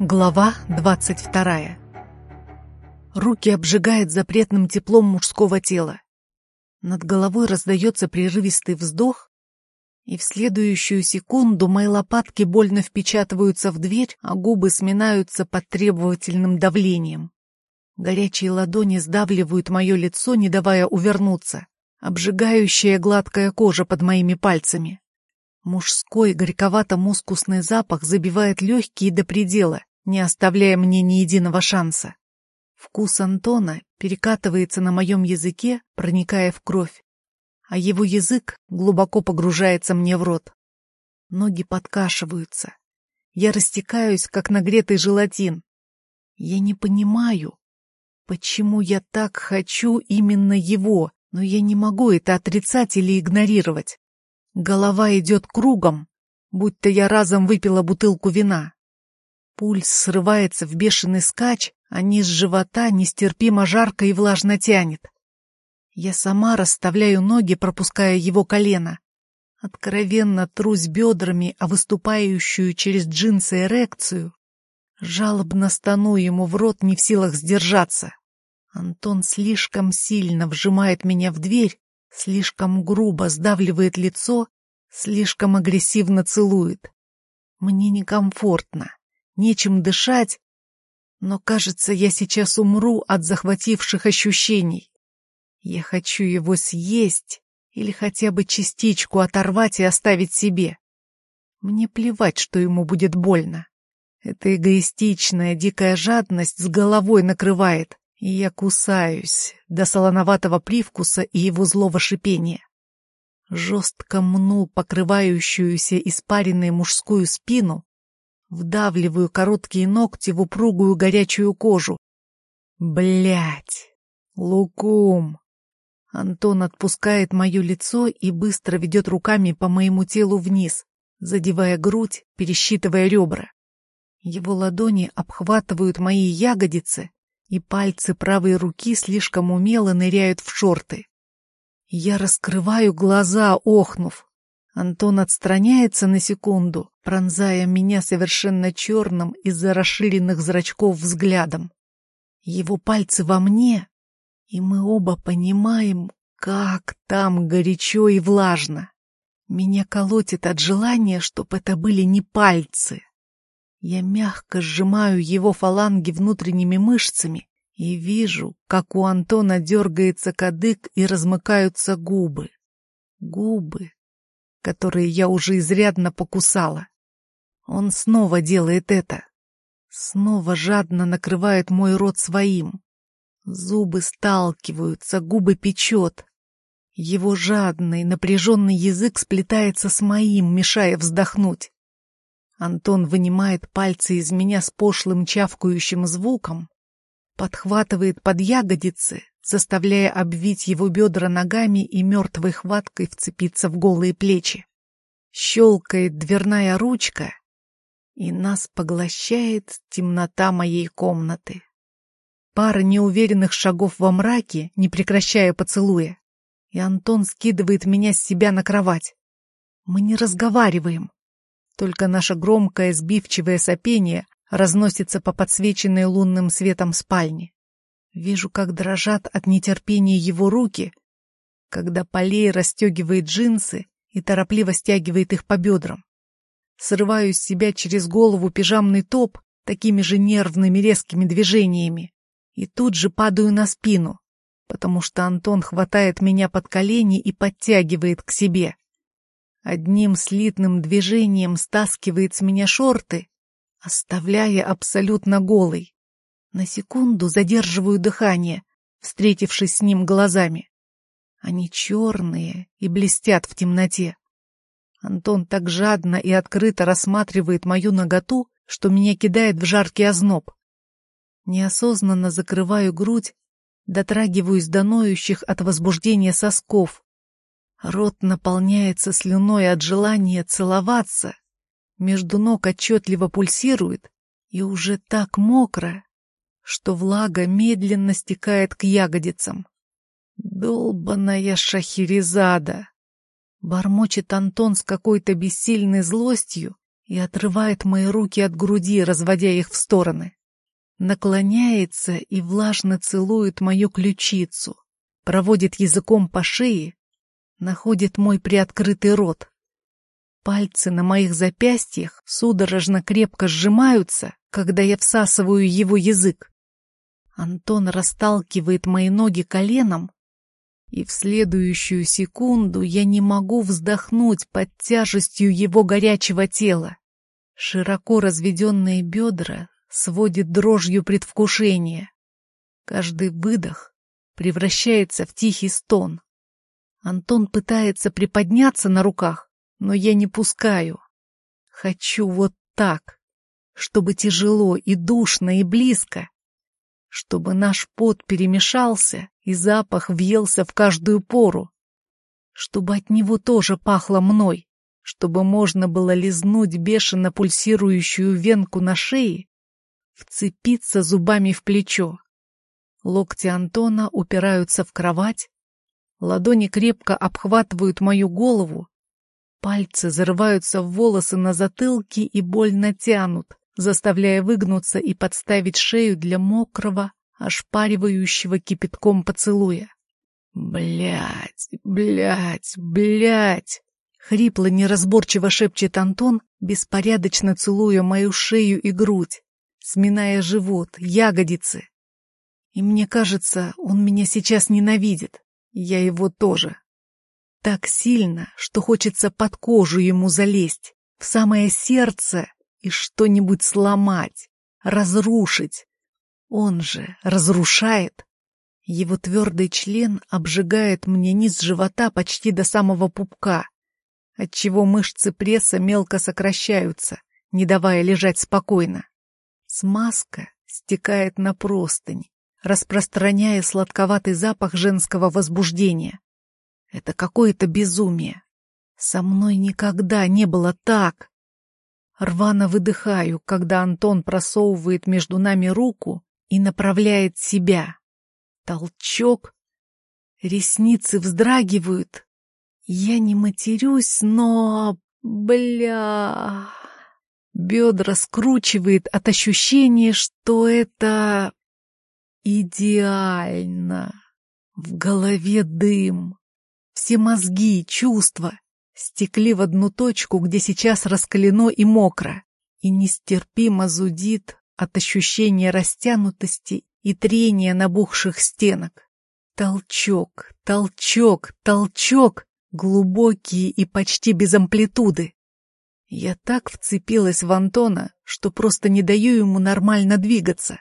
Глава 22 Руки обжигает запретным теплом мужского тела. Над головой раздается прерывистый вздох, и в следующую секунду мои лопатки больно впечатываются в дверь, а губы сминаются под требовательным давлением. Горячие ладони сдавливают мое лицо, не давая увернуться. Обжигающая гладкая кожа под моими пальцами. Мужской горьковато-мускусный запах забивает легкие до предела, не оставляя мне ни единого шанса. Вкус Антона перекатывается на моем языке, проникая в кровь, а его язык глубоко погружается мне в рот. Ноги подкашиваются. Я растекаюсь, как нагретый желатин. Я не понимаю, почему я так хочу именно его, но я не могу это отрицать или игнорировать. Голова идет кругом, будто я разом выпила бутылку вина. Пульс срывается в бешеный скач, а низ живота нестерпимо жарко и влажно тянет. Я сама расставляю ноги, пропуская его колено. Откровенно трусь бедрами, а выступающую через джинсы эрекцию. Жалобно стану ему в рот, не в силах сдержаться. Антон слишком сильно вжимает меня в дверь, слишком грубо сдавливает лицо, слишком агрессивно целует. Мне некомфортно нечем дышать, но, кажется, я сейчас умру от захвативших ощущений. Я хочу его съесть или хотя бы частичку оторвать и оставить себе. Мне плевать, что ему будет больно. Эта эгоистичная, дикая жадность с головой накрывает, и я кусаюсь до солоноватого привкуса и его злого шипения. Жестко мну покрывающуюся испаренной мужскую спину, Вдавливаю короткие ногти в упругую горячую кожу. Блять! Лукум! Антон отпускает мое лицо и быстро ведет руками по моему телу вниз, задевая грудь, пересчитывая ребра. Его ладони обхватывают мои ягодицы, и пальцы правой руки слишком умело ныряют в шорты. Я раскрываю глаза, охнув. Антон отстраняется на секунду, пронзая меня совершенно черным из-за расширенных зрачков взглядом. Его пальцы во мне, и мы оба понимаем, как там горячо и влажно. Меня колотит от желания, чтоб это были не пальцы. Я мягко сжимаю его фаланги внутренними мышцами и вижу, как у Антона дергается кадык и размыкаются губы. Губы, которые я уже изрядно покусала. Он снова делает это. Снова жадно накрывает мой рот своим. Зубы сталкиваются, губы печет. Его жадный, напряженный язык сплетается с моим, мешая вздохнуть. Антон вынимает пальцы из меня с пошлым чавкающим звуком, подхватывает под ягодицы, заставляя обвить его бедра ногами и мертвой хваткой вцепиться в голые плечи. Щелкает дверная ручка, и нас поглощает темнота моей комнаты. Пара неуверенных шагов во мраке, не прекращая поцелуя, и Антон скидывает меня с себя на кровать. Мы не разговариваем, только наше громкое сбивчивое сопение разносится по подсвеченной лунным светом спальне. Вижу, как дрожат от нетерпения его руки, когда Полей расстегивает джинсы и торопливо стягивает их по бедрам. Срываю с себя через голову пижамный топ такими же нервными резкими движениями и тут же падаю на спину, потому что Антон хватает меня под колени и подтягивает к себе. Одним слитным движением стаскивает с меня шорты, оставляя абсолютно голой. На секунду задерживаю дыхание, встретившись с ним глазами. Они черные и блестят в темноте. Антон так жадно и открыто рассматривает мою наготу, что меня кидает в жаркий озноб. Неосознанно закрываю грудь, дотрагиваюсь до ноющих от возбуждения сосков. Рот наполняется слюной от желания целоваться. Между ног отчетливо пульсирует и уже так мокро, что влага медленно стекает к ягодицам. Долбаная шахерезада! Бормочет Антон с какой-то бессильной злостью и отрывает мои руки от груди, разводя их в стороны. Наклоняется и влажно целует мою ключицу, проводит языком по шее, находит мой приоткрытый рот. Пальцы на моих запястьях судорожно крепко сжимаются, когда я всасываю его язык. Антон расталкивает мои ноги коленом, и в следующую секунду я не могу вздохнуть под тяжестью его горячего тела. Широко разведенные бедра сводит дрожью предвкушения. Каждый выдох превращается в тихий стон. Антон пытается приподняться на руках, но я не пускаю. Хочу вот так, чтобы тяжело и душно и близко, чтобы наш пот перемешался и запах въелся в каждую пору, чтобы от него тоже пахло мной, чтобы можно было лизнуть бешено пульсирующую венку на шее, вцепиться зубами в плечо. Локти Антона упираются в кровать, ладони крепко обхватывают мою голову, пальцы зарываются в волосы на затылке и больно тянут, заставляя выгнуться и подставить шею для мокрого, ошпаривающего кипятком поцелуя. Блять, блять, блять! Хрипло неразборчиво шепчет Антон, беспорядочно целуя мою шею и грудь, сминая живот, ягодицы. И мне кажется, он меня сейчас ненавидит. Я его тоже. Так сильно, что хочется под кожу ему залезть, в самое сердце и что-нибудь сломать, разрушить. Он же разрушает. Его твердый член обжигает мне низ живота почти до самого пупка, отчего мышцы пресса мелко сокращаются, не давая лежать спокойно. Смазка стекает на простынь, распространяя сладковатый запах женского возбуждения. Это какое-то безумие. Со мной никогда не было так. Рвано выдыхаю, когда Антон просовывает между нами руку и направляет себя. Толчок. Ресницы вздрагивают. Я не матерюсь, но... Бля... Бедра скручивает от ощущения, что это... Идеально. В голове дым. Все мозги, чувства стекли в одну точку, где сейчас раскалено и мокро, и нестерпимо зудит от ощущения растянутости и трения набухших стенок. Толчок, толчок, толчок, глубокие и почти без амплитуды. Я так вцепилась в Антона, что просто не даю ему нормально двигаться.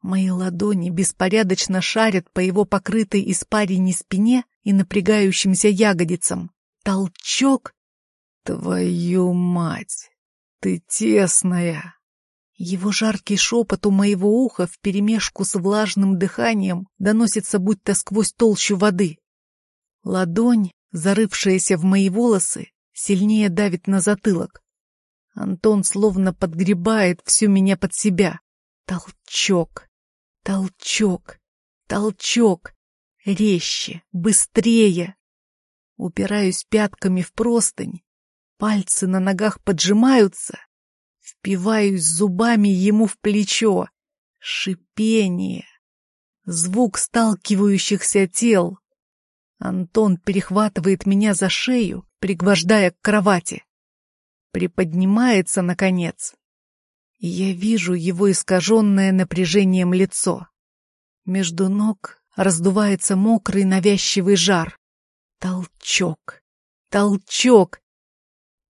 Мои ладони беспорядочно шарят по его покрытой испарине спине и напрягающимся ягодицам. Толчок. Твою мать! Ты тесная! Его жаркий шепот у моего уха вперемешку с влажным дыханием доносится будто сквозь толщу воды. Ладонь, зарывшаяся в мои волосы, сильнее давит на затылок. Антон словно подгребает всю меня под себя. Толчок, толчок, толчок. Резче, быстрее. Упираюсь пятками в простынь, пальцы на ногах поджимаются, впиваюсь зубами ему в плечо. Шипение, звук сталкивающихся тел. Антон перехватывает меня за шею, пригвождая к кровати. Приподнимается, наконец. Я вижу его искаженное напряжением лицо. Между ног раздувается мокрый навязчивый жар. Толчок, толчок,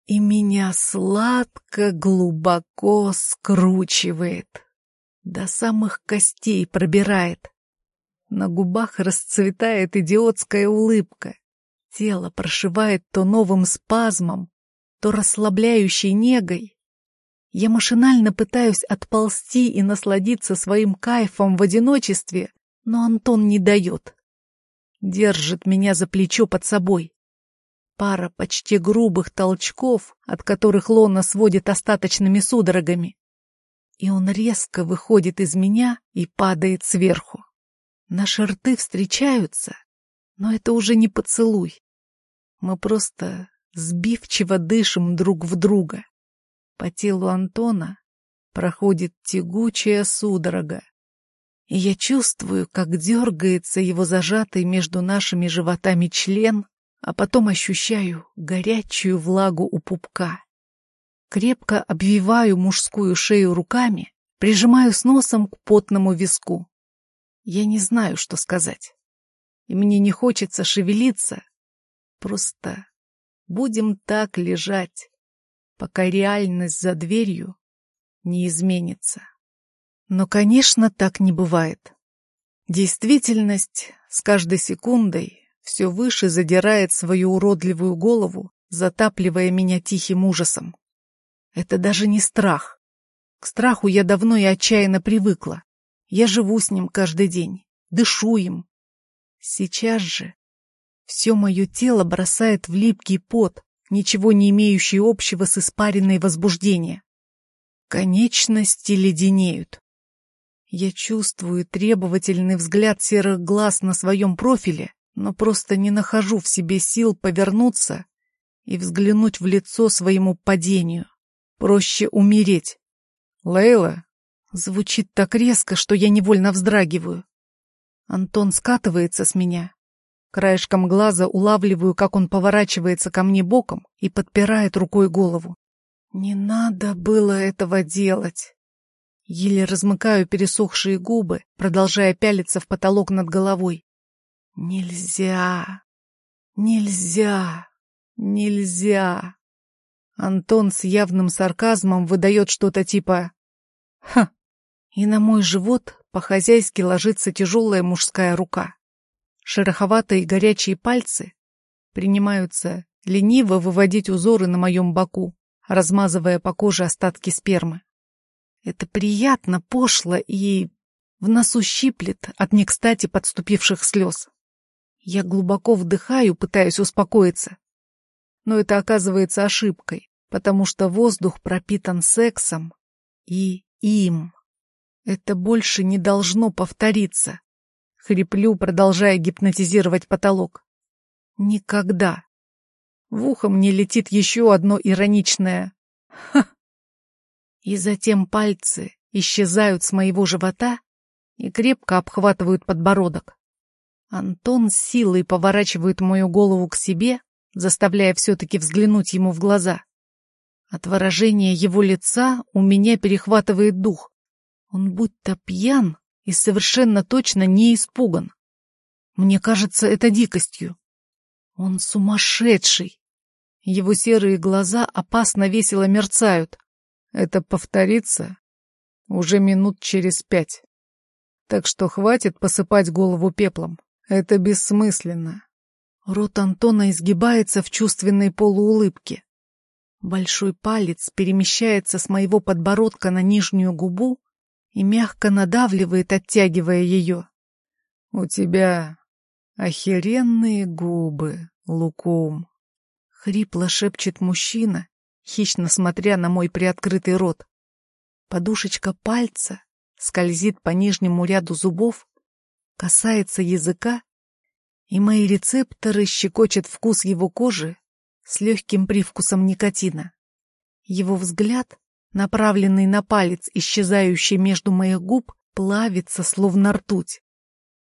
и меня сладко, глубоко скручивает. До самых костей пробирает. На губах расцветает идиотская улыбка. Тело прошивает то новым спазмом, то расслабляющей негой. Я машинально пытаюсь отползти и насладиться своим кайфом в одиночестве, но Антон не дает держит меня за плечо под собой. Пара почти грубых толчков, от которых лона сводит остаточными судорогами. И он резко выходит из меня и падает сверху. Наши рты встречаются, но это уже не поцелуй. Мы просто сбивчиво дышим друг в друга. По телу Антона проходит тягучая судорога, и я чувствую, как дергается его зажатый между нашими животами член, а потом ощущаю горячую влагу у пупка. Крепко обвиваю мужскую шею руками, прижимаю с носом к потному виску. Я не знаю, что сказать. И мне не хочется шевелиться. Просто будем так лежать, пока реальность за дверью не изменится. Но, конечно, так не бывает. Действительность с каждой секундой все выше задирает свою уродливую голову, затапливая меня тихим ужасом. Это даже не страх. К страху я давно и отчаянно привыкла. Я живу с ним каждый день, дышу им. Сейчас же все мое тело бросает в липкий пот, ничего не имеющий общего с испаренной возбуждения. Конечности леденеют. Я чувствую требовательный взгляд серых глаз на своем профиле, но просто не нахожу в себе сил повернуться и взглянуть в лицо своему падению. Проще умереть. «Лейла?» Звучит так резко, что я невольно вздрагиваю. Антон скатывается с меня. Краешком глаза улавливаю, как он поворачивается ко мне боком и подпирает рукой голову. Не надо было этого делать. Еле размыкаю пересохшие губы, продолжая пялиться в потолок над головой. Нельзя, нельзя, нельзя. Антон с явным сарказмом выдает что-то типа «Ха!» И на мой живот по-хозяйски ложится тяжелая мужская рука. Шероховатые горячие пальцы принимаются лениво выводить узоры на моем боку, размазывая по коже остатки спермы. Это приятно, пошло и в носу щиплет от некстати подступивших слез. Я глубоко вдыхаю, пытаясь успокоиться. Но это оказывается ошибкой, потому что воздух пропитан сексом и им. Это больше не должно повториться. Хриплю, продолжая гипнотизировать потолок. Никогда. В ухо мне летит еще одно ироничное «Ха!». И затем пальцы исчезают с моего живота и крепко обхватывают подбородок. Антон силой поворачивает мою голову к себе, заставляя все-таки взглянуть ему в глаза. От выражения его лица у меня перехватывает дух. Он будто пьян и совершенно точно не испуган. Мне кажется это дикостью. Он сумасшедший. Его серые глаза опасно весело мерцают. Это повторится уже минут через пять. Так что хватит посыпать голову пеплом. Это бессмысленно. Рот Антона изгибается в чувственной полуулыбке. Большой палец перемещается с моего подбородка на нижнюю губу и мягко надавливает, оттягивая ее. «У тебя охеренные губы, Лукум!» — хрипло шепчет мужчина, хищно смотря на мой приоткрытый рот. Подушечка пальца скользит по нижнему ряду зубов, касается языка, и мои рецепторы щекочет вкус его кожи с легким привкусом никотина. Его взгляд, направленный на палец, исчезающий между моих губ, плавится, словно ртуть.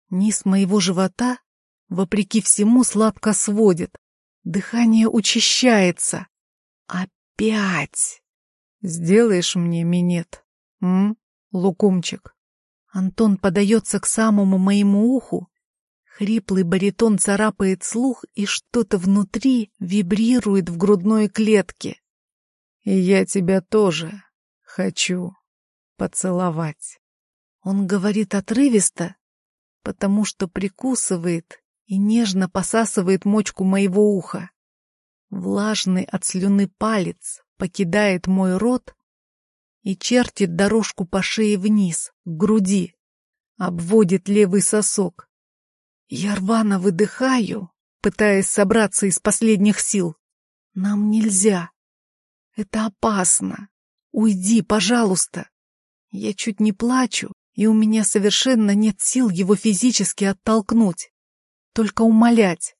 Низ моего живота, вопреки всему, сладко сводит. Дыхание учащается. Опять! Сделаешь мне минет, м, лукумчик? Антон подается к самому моему уху. Хриплый баритон царапает слух, и что-то внутри вибрирует в грудной клетке. И я тебя тоже хочу поцеловать. Он говорит отрывисто, потому что прикусывает и нежно посасывает мочку моего уха. Влажный от слюны палец покидает мой рот и чертит дорожку по шее вниз, к груди, обводит левый сосок. Я рвано выдыхаю, пытаясь собраться из последних сил. Нам нельзя. Это опасно. Уйди, пожалуйста. Я чуть не плачу, и у меня совершенно нет сил его физически оттолкнуть. Только умолять.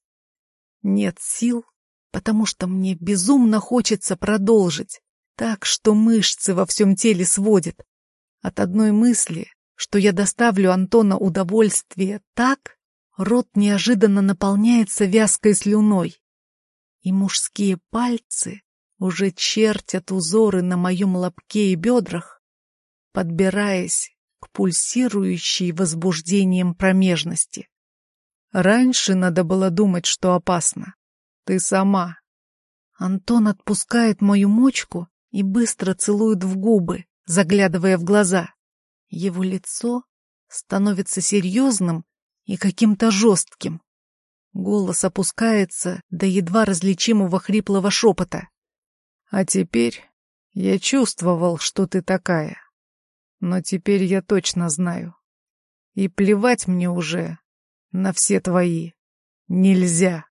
Нет сил, потому что мне безумно хочется продолжить, так, что мышцы во всем теле сводит. От одной мысли, что я доставлю Антона удовольствие так, рот неожиданно наполняется вязкой слюной. И мужские пальцы уже чертят узоры на моем лобке и бедрах, подбираясь к пульсирующей возбуждением промежности. Раньше надо было думать, что опасно. Ты сама. Антон отпускает мою мочку и быстро целует в губы, заглядывая в глаза. Его лицо становится серьезным и каким-то жестким. Голос опускается до едва различимого хриплого шепота. «А теперь я чувствовал, что ты такая. Но теперь я точно знаю. И плевать мне уже на все твои. Нельзя!»